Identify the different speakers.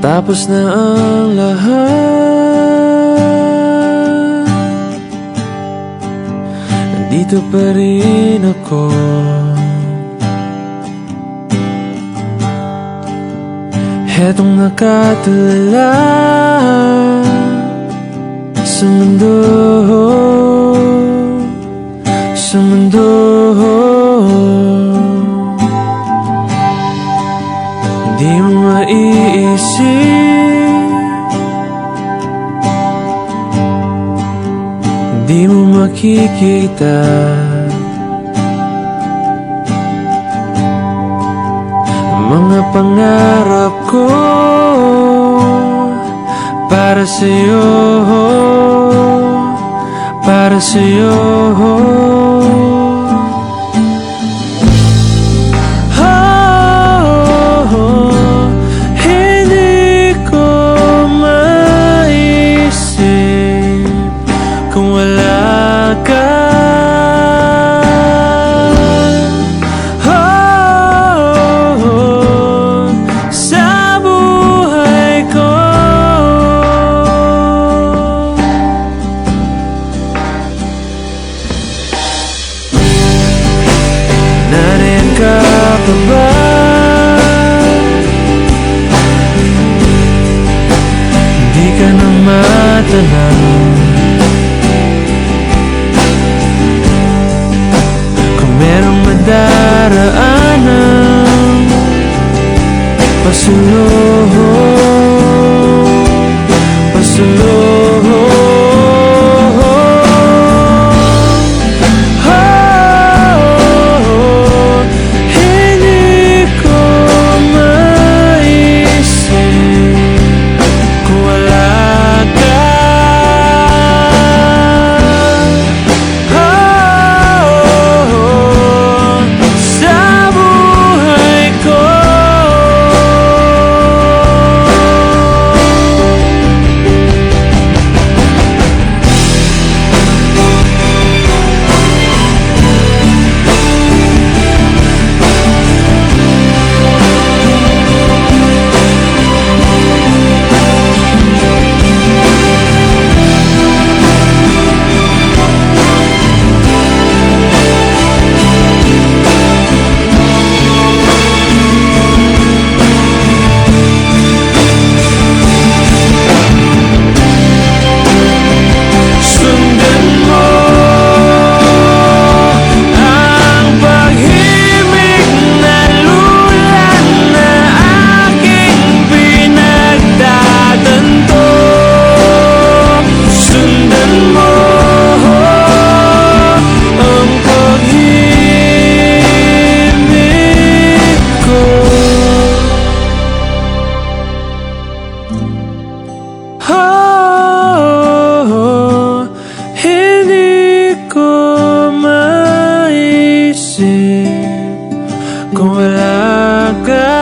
Speaker 1: Tapos na ang lahat Nandito pa rin ako. Hetong nakatala Sa mundo Sa mundo mo maiisip Di mo makikita. Mga pangarap ko Para sa'yo Para sa'yo ka ba? Di ka na matanaw Kung merong madaraanan Pasunod Kung wala ka